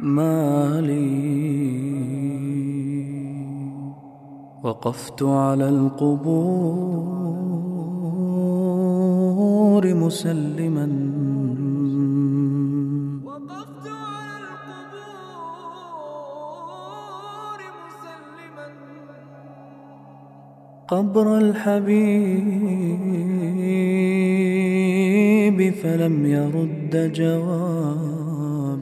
مالي. وقفت على القبور مسلما. وقفت على القبور مسلما. قبر الحبيب فلم يرد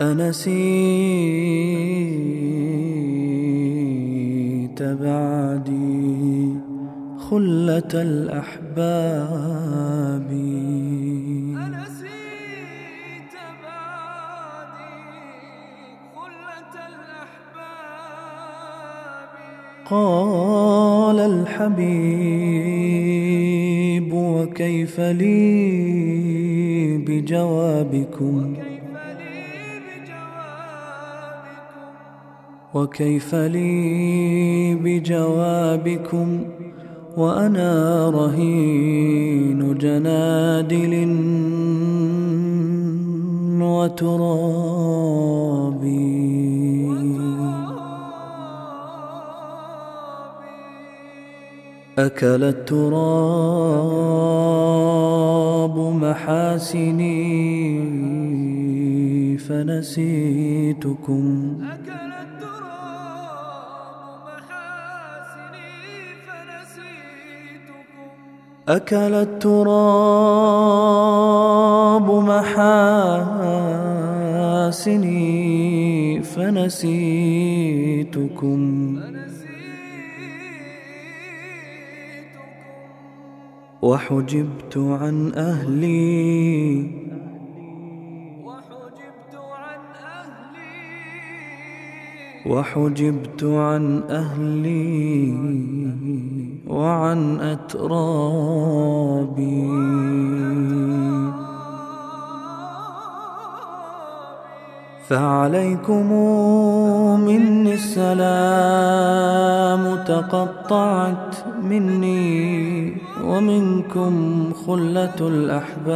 أنسيت بعدي خلة الأحباب. أنسيت بعدي خلة الأحباب. قال الحبيب وكيف لي بجوابكم؟ وكيف لي بجوابكم وأنا رهين جنادل وترابي. أكل التراب محاسني فنسيتكم. أكل أكل التراب محاسني فنسيتكم. وحجبت عن أهلي وحجبت عن أهلي وعن أترابي. فعليكم مني السلام تقطعت مني ومنكم خلة الأحباب.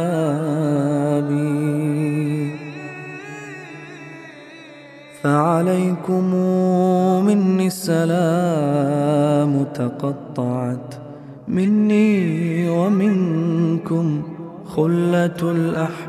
فعليكم مني السلام تقطعت مني ومنكم خلة الأحباب.